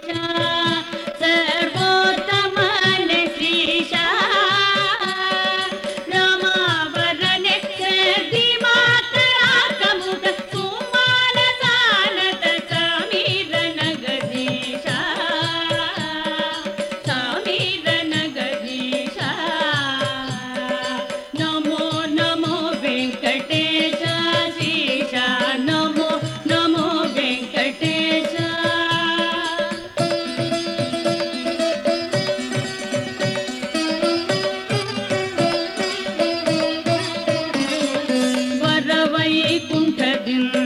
Krishna. عليكم كبنت